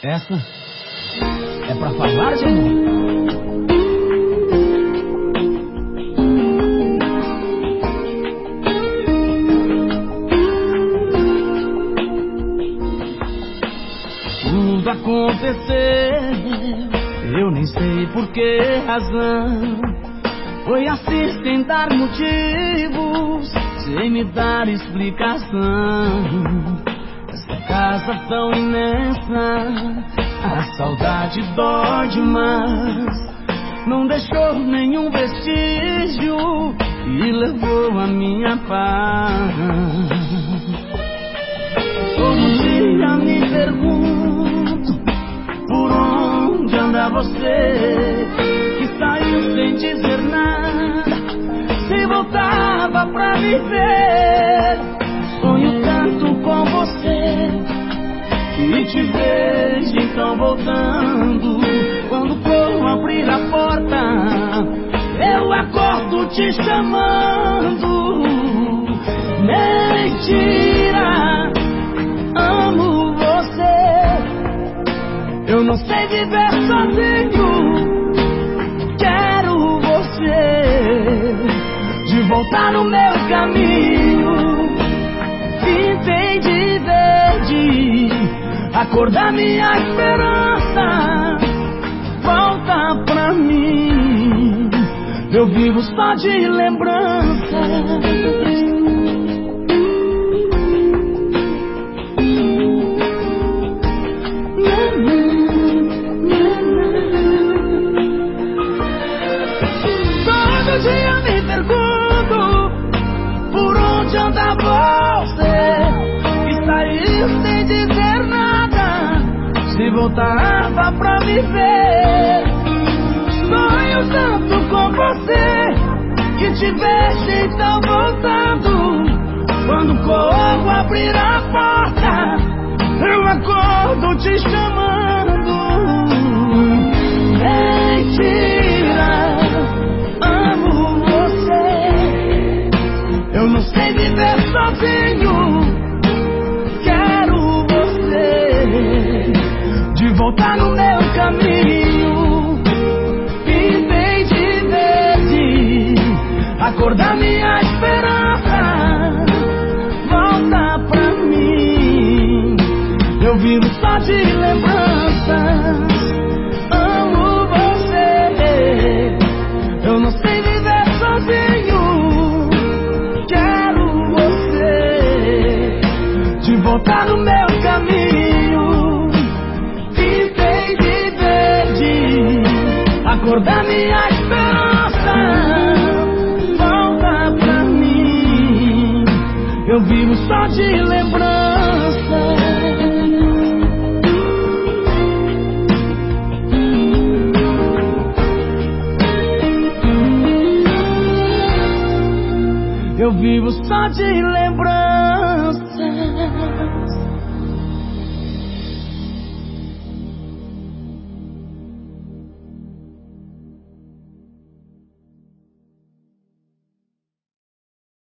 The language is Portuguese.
Essa é pra falar de amor. Tudo aconteceu, eu nem sei por que razão. Foi assim sem dar motivos, sem me dar explicação casa tão imensa, a saudade dói demais. Não deixou nenhum vestígio e levou a minha paz. Todo dia me pergunto por onde anda você que saiu sem dizer nada. Se voltava pra viver, voltando. Quando for abrir a porta, eu acordo te chamando. Mentira, amo você. Eu não sei viver sozinho. Quero você de volta no meu caminho. Pintei de verde cor da minha esperança volta pra mim. Eu vivo só de lembranças. Se voltava pra me ver, sonho tanto com você que te vejo então voltando. Quando corro abrir a porta, eu acordo te chamando. Mentira, amo você. Eu não sei viver sozinho. Volta no meu caminho. Pintei de verde a cor da minha esperança. Volta pra mim. Eu vivo só de lembranças. Amo você. Eu não sei viver sozinho. Quero você de volta no meu a cor da minha esperança. Volta pra mim. Eu vivo só de lembrança. Eu vivo só de lembranças.